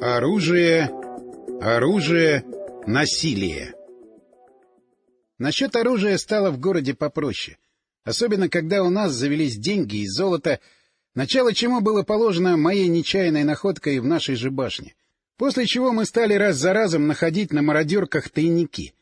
Оружие, оружие, насилие. Насчет оружия стало в городе попроще. Особенно, когда у нас завелись деньги и золото, начало чему было положено моей нечаянной находкой в нашей же башне. После чего мы стали раз за разом находить на мародерках тайники.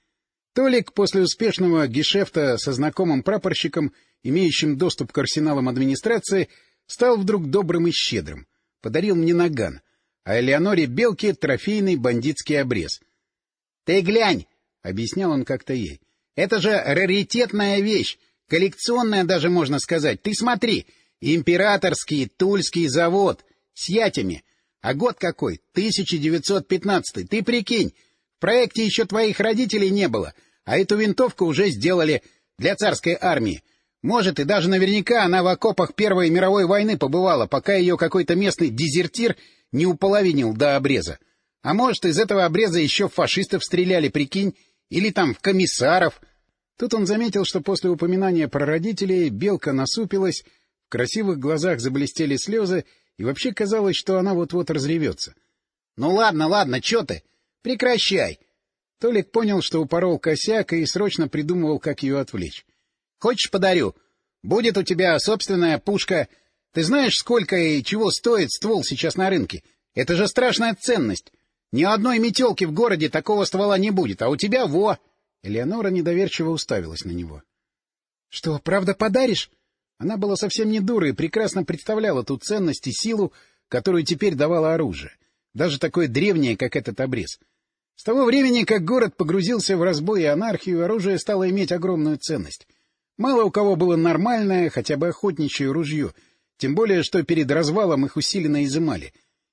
Толик после успешного гешефта со знакомым прапорщиком, имеющим доступ к арсеналам администрации, стал вдруг добрым и щедрым. Подарил мне наган а Элеоноре Белке — трофейный бандитский обрез. — Ты глянь! — объяснял он как-то ей. — Это же раритетная вещь, коллекционная даже, можно сказать. Ты смотри, императорский тульский завод с ятями. А год какой? 1915. Ты прикинь, в проекте еще твоих родителей не было, а эту винтовку уже сделали для царской армии. Может, и даже наверняка она в окопах Первой мировой войны побывала, пока ее какой-то местный дезертир не уполовинил до обреза. А может, из этого обреза еще фашистов стреляли, прикинь, или там в комиссаров. Тут он заметил, что после упоминания про родителей Белка насупилась, в красивых глазах заблестели слезы, и вообще казалось, что она вот-вот разревется. — Ну ладно, ладно, чё ты? Прекращай! Толик понял, что упорол косяк, и срочно придумывал, как ее отвлечь. — Хочешь, подарю? Будет у тебя собственная пушка ты знаешь, сколько и чего стоит ствол сейчас на рынке? Это же страшная ценность. Ни одной метелки в городе такого ствола не будет, а у тебя во! Элеонора недоверчиво уставилась на него. — Что, правда подаришь? Она была совсем не дура и прекрасно представляла ту ценность и силу, которую теперь давало оружие, даже такое древнее, как этот обрез. С того времени, как город погрузился в разбой и анархию, оружие стало иметь огромную ценность. Мало у кого было нормальное, хотя бы охотничье ружье — тем более, что перед развалом их усиленно изымали.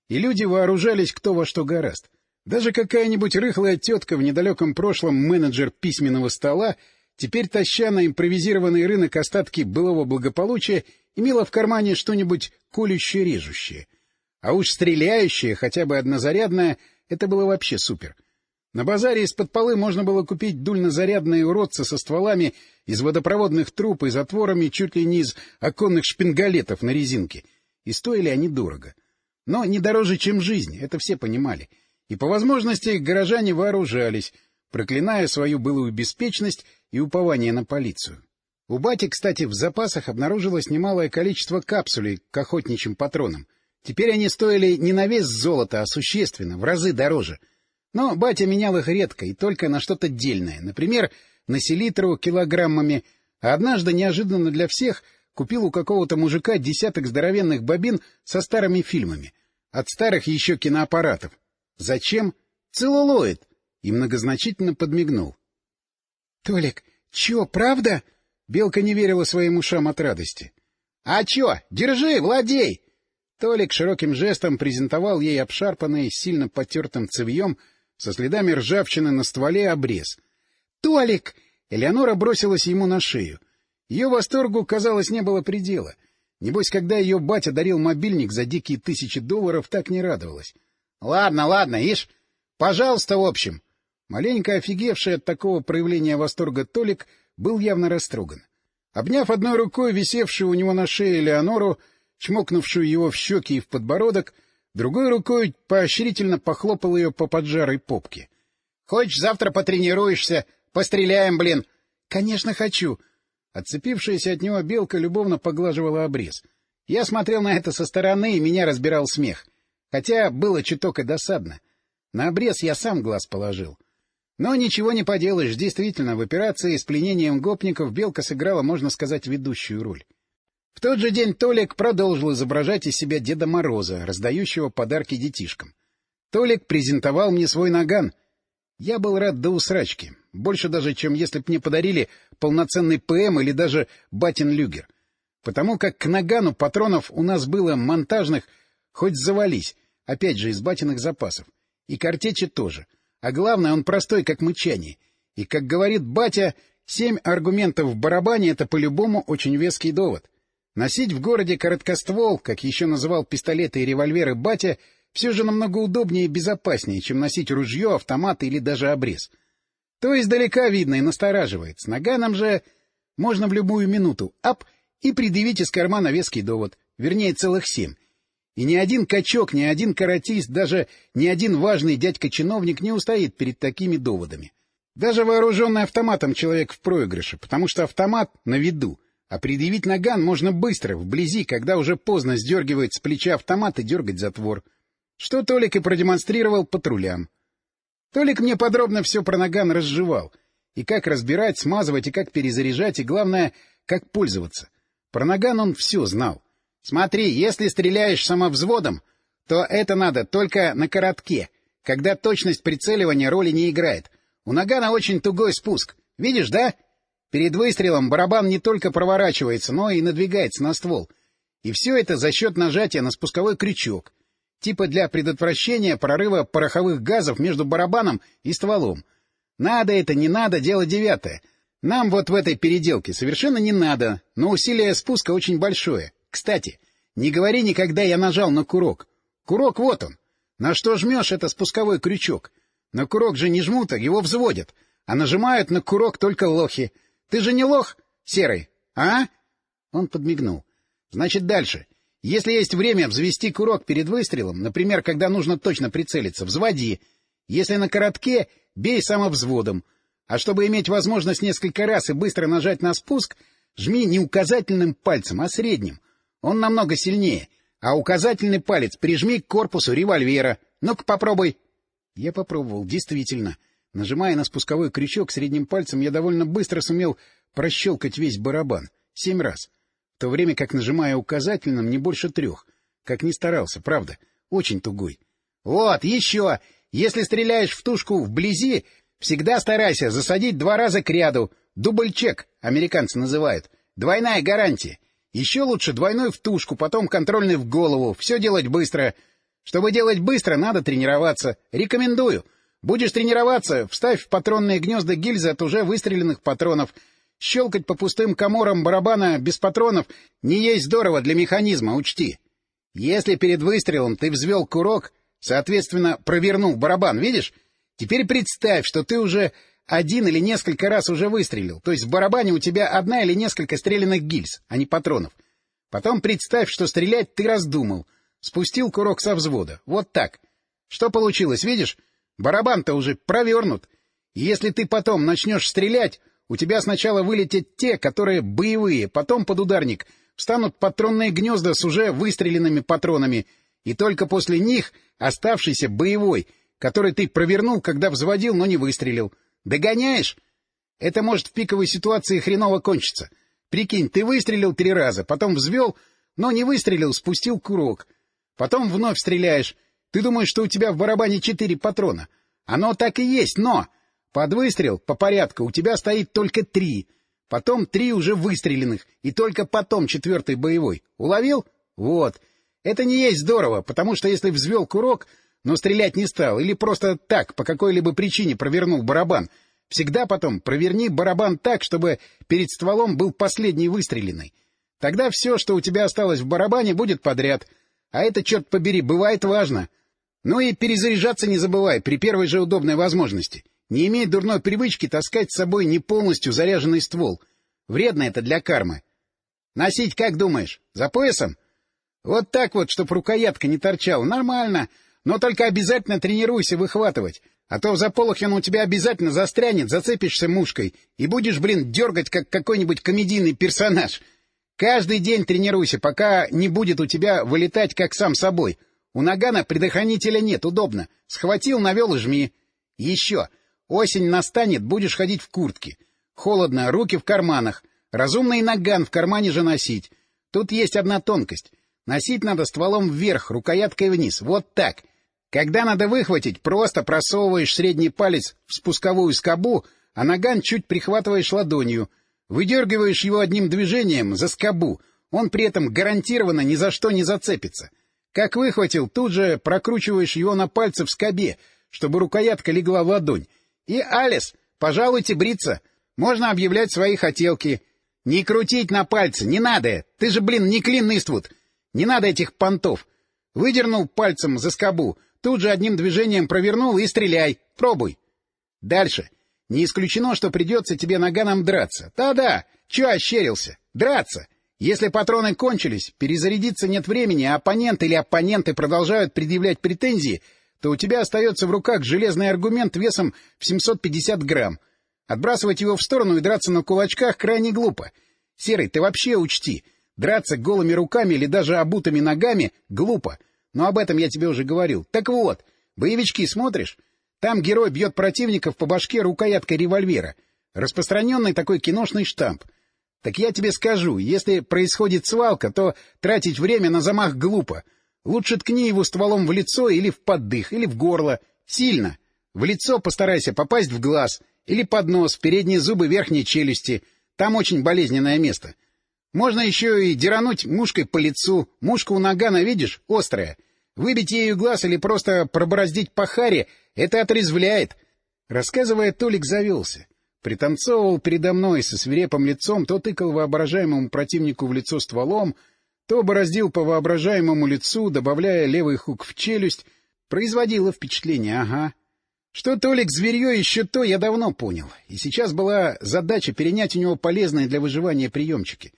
И люди вооружались кто во что гораст. Даже какая-нибудь рыхлая тетка в недалеком прошлом менеджер письменного стола, теперь таща на импровизированный рынок остатки былого благополучия, имела в кармане что-нибудь колющее-режущее. А уж стреляющее, хотя бы однозарядное, это было вообще супер. На базаре из-под полы можно было купить дульнозарядные уродцы со стволами из водопроводных труб и затворами чуть ли не из оконных шпингалетов на резинке. И стоили они дорого. Но не дороже, чем жизнь, это все понимали. И по возможности горожане вооружались, проклиная свою былую беспечность и упование на полицию. У бати, кстати, в запасах обнаружилось немалое количество капсулей к охотничьим патронам. Теперь они стоили не на вес золота, а существенно, в разы дороже — но батя менял их редко и только на что-то дельное, например, на селитру килограммами, а однажды неожиданно для всех купил у какого-то мужика десяток здоровенных бобин со старыми фильмами. От старых еще киноаппаратов. Зачем? Целлулоид. И многозначительно подмигнул. — Толик, чё, правда? Белка не верила своим ушам от радости. — А чё? Держи, владей! Толик широким жестом презентовал ей обшарпанный, сильно потертым цевьем со следами ржавчины на стволе обрез. «Толик!» Элеонора бросилась ему на шею. Ее восторгу, казалось, не было предела. Небось, когда ее батя дарил мобильник за дикие тысячи долларов, так не радовалась. — Ладно, ладно, ишь. Пожалуйста, в общем. Маленько офигевший от такого проявления восторга Толик был явно растроган. Обняв одной рукой висевшую у него на шее Леонору, чмокнувшую его в щеки и в подбородок, Другой рукой поощрительно похлопал ее по поджарой попке. — Хочешь, завтра потренируешься? Постреляем, блин! — Конечно, хочу! Отцепившаяся от него белка любовно поглаживала обрез. Я смотрел на это со стороны, и меня разбирал смех. Хотя было чуток и досадно. На обрез я сам глаз положил. Но ничего не поделаешь, действительно, в операции с пленением гопников белка сыграла, можно сказать, ведущую роль. В тот же день Толик продолжил изображать из себя Деда Мороза, раздающего подарки детишкам. Толик презентовал мне свой наган. Я был рад до усрачки, больше даже, чем если б мне подарили полноценный ПМ или даже батин люгер. Потому как к нагану патронов у нас было монтажных, хоть завались, опять же, из батиных запасов. И картечи тоже. А главное, он простой, как мычание. И, как говорит батя, семь аргументов в барабане — это по-любому очень веский довод. Носить в городе короткоствол, как еще называл пистолеты и револьверы батя, все же намного удобнее и безопаснее, чем носить ружье, автомат или даже обрез. То издалека видно и настораживает. С наганом же можно в любую минуту ап и предъявить из кармана веский довод, вернее, целых семь. И ни один качок, ни один каратист, даже ни один важный дядька-чиновник не устоит перед такими доводами. Даже вооруженный автоматом человек в проигрыше, потому что автомат на виду, а предъявить наган можно быстро, вблизи, когда уже поздно сдергивает с плеча автомат и дергать затвор. Что Толик и продемонстрировал патрулям. Толик мне подробно все про наган разжевал. И как разбирать, смазывать, и как перезаряжать, и, главное, как пользоваться. Про наган он все знал. Смотри, если стреляешь самовзводом, то это надо только на коротке, когда точность прицеливания роли не играет. У нагана очень тугой спуск. Видишь, да? Перед выстрелом барабан не только проворачивается, но и надвигается на ствол. И все это за счет нажатия на спусковой крючок. Типа для предотвращения прорыва пороховых газов между барабаном и стволом. Надо это, не надо, дело девятое. Нам вот в этой переделке совершенно не надо, но усилие спуска очень большое. Кстати, не говори никогда я нажал на курок. Курок вот он. На что жмешь, это спусковой крючок. На курок же не жмут, а его взводят. А нажимают на курок только лохи. Ты же не лох, Серый, а? Он подмигнул. Значит, дальше. Если есть время взвести курок перед выстрелом, например, когда нужно точно прицелиться, взводи. Если на коротке, бей самовзводом. А чтобы иметь возможность несколько раз и быстро нажать на спуск, жми не указательным пальцем, а средним. Он намного сильнее. А указательный палец прижми к корпусу револьвера. Ну-ка попробуй. Я попробовал, действительно. Нажимая на спусковой крючок средним пальцем, я довольно быстро сумел прощелкать весь барабан. Семь раз. В то время как, нажимая указательным, не больше трех. Как ни старался, правда. Очень тугой. — Вот, еще! Если стреляешь в тушку вблизи, всегда старайся засадить два раза к ряду. Дубль-чек, американцы называют. Двойная гарантия. Еще лучше двойной в тушку, потом контрольный в голову. Все делать быстро. Чтобы делать быстро, надо тренироваться. Рекомендую. Будешь тренироваться, вставь в патронные гнезда гильзы от уже выстреленных патронов. Щелкать по пустым коморам барабана без патронов не есть здорово для механизма, учти. Если перед выстрелом ты взвел курок, соответственно, провернул барабан, видишь? Теперь представь, что ты уже один или несколько раз уже выстрелил, то есть в барабане у тебя одна или несколько стрелянных гильз, а не патронов. Потом представь, что стрелять ты раздумал, спустил курок со взвода. Вот так. Что получилось, видишь? Барабан-то уже провернут. Если ты потом начнешь стрелять, у тебя сначала вылетят те, которые боевые, потом под ударник встанут патронные гнезда с уже выстреленными патронами, и только после них оставшийся боевой, который ты провернул, когда взводил, но не выстрелил. Догоняешь? Это может в пиковой ситуации хреново кончиться. Прикинь, ты выстрелил три раза, потом взвел, но не выстрелил, спустил курок. Потом вновь стреляешь, ты думаешь, что у тебя в барабане четыре патрона? Оно так и есть, но... Под выстрел, по порядку, у тебя стоит только три. Потом три уже выстреленных, и только потом четвертый боевой. Уловил? Вот. Это не есть здорово, потому что если взвел курок, но стрелять не стал, или просто так, по какой-либо причине провернул барабан, всегда потом проверни барабан так, чтобы перед стволом был последний выстреленный. Тогда все, что у тебя осталось в барабане, будет подряд. А это, черт побери, бывает важно. Ну и перезаряжаться не забывай при первой же удобной возможности. Не имей дурной привычки таскать с собой не полностью заряженный ствол. Вредно это для кармы. Носить как думаешь? За поясом? Вот так вот, чтоб рукоятка не торчала. Нормально. Но только обязательно тренируйся выхватывать. А то в заполохе у тебя обязательно застрянет, зацепишься мушкой и будешь, блин, дергать, как какой-нибудь комедийный персонаж. Каждый день тренируйся, пока не будет у тебя вылетать как сам собой. У нагана предохранителя нет, удобно. Схватил, навел и жми. Еще. Осень настанет, будешь ходить в куртке. Холодно, руки в карманах. Разумный наган в кармане же носить. Тут есть одна тонкость. Носить надо стволом вверх, рукояткой вниз. Вот так. Когда надо выхватить, просто просовываешь средний палец в спусковую скобу, а наган чуть прихватываешь ладонью. Выдергиваешь его одним движением за скобу. Он при этом гарантированно ни за что не зацепится. — как выхватил, тут же прокручиваешь его на пальце в скобе, чтобы рукоятка легла в ладонь. И, Алис, пожалуйте бриться. Можно объявлять свои хотелки. Не крутить на пальце, не надо. Ты же, блин, не Клин Иствуд. Не надо этих понтов. Выдернул пальцем за скобу, тут же одним движением провернул и стреляй. Пробуй. Дальше. Не исключено, что придется тебе наганом драться. Да-да, чё ощерился? Драться. Если патроны кончились, перезарядиться нет времени, а оппонент или оппоненты продолжают предъявлять претензии, то у тебя остается в руках железный аргумент весом в 750 грамм. Отбрасывать его в сторону и драться на кулачках крайне глупо. Серый, ты вообще учти, драться голыми руками или даже обутыми ногами — глупо. Но об этом я тебе уже говорил. Так вот, боевички смотришь? Там герой бьет противников по башке рукояткой револьвера. Распространенный такой киношный штамп. Так я тебе скажу, если происходит свалка, то тратить время на замах глупо. Лучше ткни его стволом в лицо или в поддых, или в горло. Сильно. В лицо постарайся попасть в глаз. Или под нос, передние зубы верхней челюсти. Там очень болезненное место. Можно еще и дерануть мушкой по лицу. Мушка у нагана, видишь, острая. Выбить ею глаз или просто пробороздить по харе — это отрезвляет. Рассказывая, Толик завелся. Пританцовывал передо мной со свирепым лицом, то тыкал воображаемому противнику в лицо стволом, то бороздил по воображаемому лицу, добавляя левый хук в челюсть. Производило впечатление, ага. Что Толик зверье еще то, я давно понял. И сейчас была задача перенять у него полезные для выживания приемчики.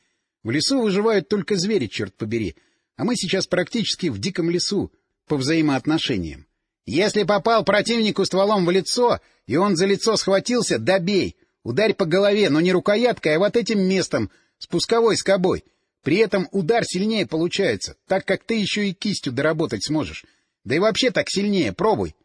В лесу выживают только звери, черт побери. А мы сейчас практически в диком лесу, по взаимоотношениям. Если попал противнику стволом в лицо, и он за лицо схватился, добей. Ударь по голове, но не рукояткой, а вот этим местом, спусковой скобой. При этом удар сильнее получается, так как ты еще и кистью доработать сможешь. Да и вообще так сильнее, пробуй.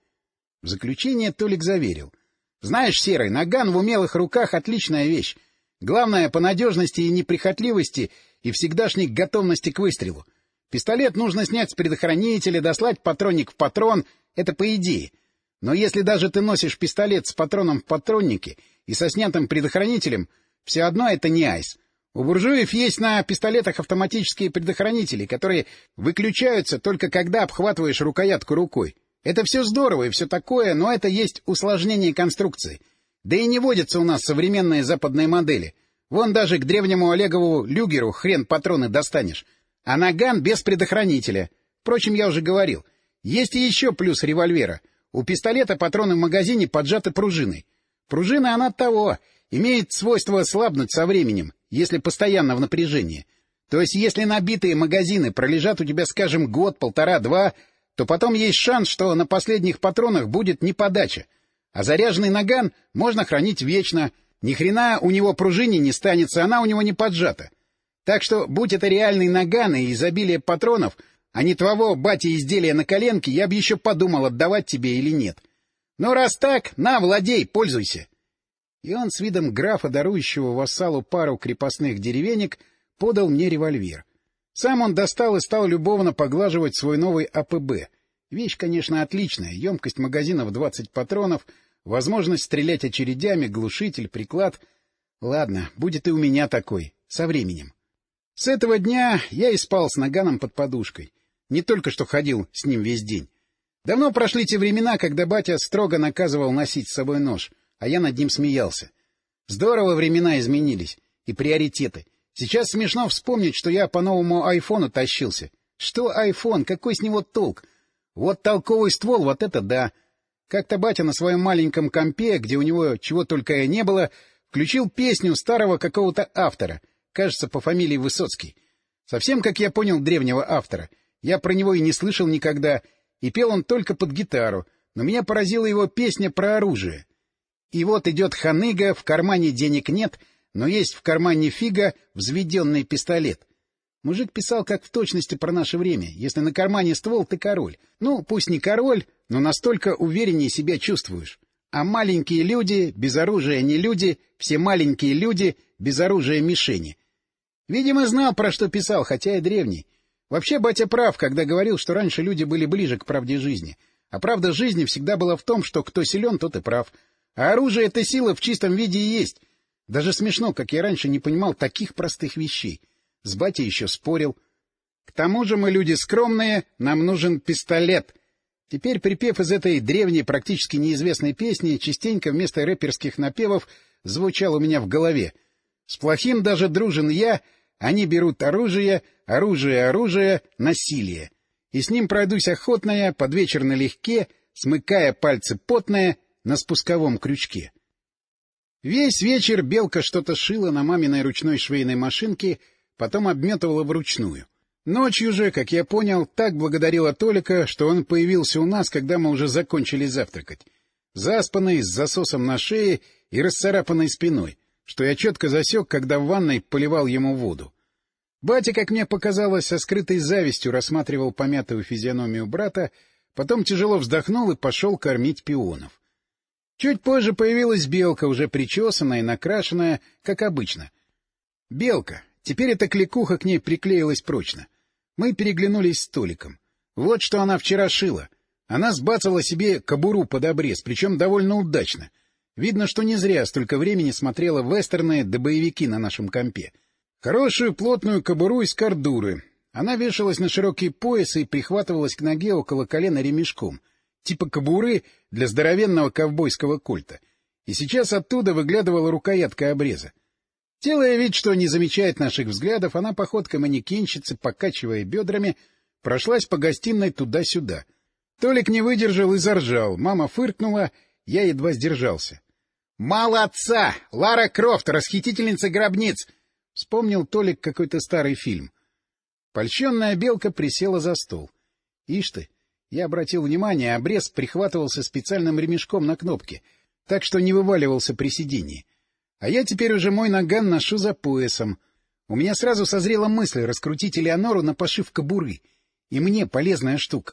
В заключение Толик заверил. Знаешь, Серый, наган в умелых руках — отличная вещь. Главное — по надежности и неприхотливости и всегдашней готовности к выстрелу. Пистолет нужно снять с предохранителя, дослать патронник в патрон — это по идее. Но если даже ты носишь пистолет с патроном в патроннике и со снятым предохранителем, все одно это не айс. У буржуев есть на пистолетах автоматические предохранители, которые выключаются только когда обхватываешь рукоятку рукой. Это все здорово и все такое, но это есть усложнение конструкции. Да и не водятся у нас современные западные модели. Вон даже к древнему Олегову Люгеру хрен патроны достанешь. А наган без предохранителя. Впрочем, я уже говорил. Есть и еще плюс револьвера. У пистолета патроны в магазине поджаты пружиной. Пружина она того, имеет свойство слабнуть со временем, если постоянно в напряжении. То есть если набитые магазины пролежат у тебя, скажем, год, полтора, два, то потом есть шанс, что на последних патронах будет неподача. А заряженный наган можно хранить вечно. Ни хрена у него пружине не станется, она у него не поджата. Так что, будь это реальный наган и изобилие патронов, а не твоего бати изделия на коленке, я бы еще подумал, отдавать тебе или нет. Но раз так, на, владей, пользуйся. И он с видом графа, дарующего вассалу пару крепостных деревенек, подал мне револьвер. Сам он достал и стал любовно поглаживать свой новый АПБ. Вещь, конечно, отличная. Емкость магазина в 20 патронов, возможность стрелять очередями, глушитель, приклад. Ладно, будет и у меня такой, со временем. С этого дня я и спал с наганом под подушкой. Не только что ходил с ним весь день. Давно прошли те времена, когда батя строго наказывал носить с собой нож, а я над ним смеялся. Здорово времена изменились. И приоритеты. Сейчас смешно вспомнить, что я по новому айфону тащился. Что айфон? Какой с него толк? Вот толковый ствол, вот это да. Как-то батя на своем маленьком компе, где у него чего только и не было, включил песню старого какого-то автора — кажется, по фамилии Высоцкий. Совсем, как я понял, древнего автора. Я про него и не слышал никогда, и пел он только под гитару, но меня поразила его песня про оружие. И вот идет ханыга, в кармане денег нет, но есть в кармане фига взведенный пистолет. Мужик писал как в точности про наше время. Если на кармане ствол, ты король. Ну, пусть не король, но настолько увереннее себя чувствуешь. А маленькие люди, без оружия не люди, все маленькие люди, без оружия мишени. Видимо, знал, про что писал, хотя и древний. Вообще, батя прав, когда говорил, что раньше люди были ближе к правде жизни. А правда жизни всегда была в том, что кто силен, тот и прав. А оружие — это сила в чистом виде и есть. Даже смешно, как я раньше не понимал таких простых вещей. С батей еще спорил. К тому же мы люди скромные, нам нужен пистолет. Теперь припев из этой древней, практически неизвестной песни частенько вместо рэперских напевов звучал у меня в голове. С плохим даже дружен я, они берут оружие, оружие, оружие, насилие. И с ним пройдусь охотная, под вечер налегке, смыкая пальцы потные на спусковом крючке. Весь вечер Белка что-то шила на маминой ручной швейной машинке, потом обметывала вручную. Ночью же, как я понял, так благодарила Толика, что он появился у нас, когда мы уже закончили завтракать. Заспанный, с засосом на шее и расцарапанной спиной, что я четко засек, когда в ванной поливал ему воду. Батя, как мне показалось, со скрытой завистью рассматривал помятую физиономию брата, потом тяжело вздохнул и пошел кормить пионов. Чуть позже появилась белка, уже причесанная и накрашенная, как обычно. Белка. Теперь эта кликуха к ней приклеилась прочно. Мы переглянулись с Толиком. Вот что она вчера шила. Она сбацала себе кобуру под обрез, причем довольно удачно. Видно, что не зря столько времени смотрела вестерны да боевики на нашем компе. Хорошую плотную кобуру из кордуры. Она вешалась на широкий пояс и прихватывалась к ноге около колена ремешком, типа кобуры для здоровенного ковбойского кольта. И сейчас оттуда выглядывала рукоятка обреза. Делая вид, что не замечает наших взглядов, она походкой манекенщицы, покачивая бедрами, прошлась по гостиной туда-сюда. Толик не выдержал и заржал. Мама фыркнула, я едва сдержался. — Мало отца! Лара Крофт, расхитительница гробниц! — вспомнил Толик какой-то старый фильм. Польщенная белка присела за стол. Ишь ты! Я обратил внимание, обрез прихватывался специальным ремешком на кнопке, так что не вываливался при сидении. А я теперь уже мой наган ношу за поясом. У меня сразу созрела мысль раскрутить Элеонору на пошив кобуры. И мне полезная штука.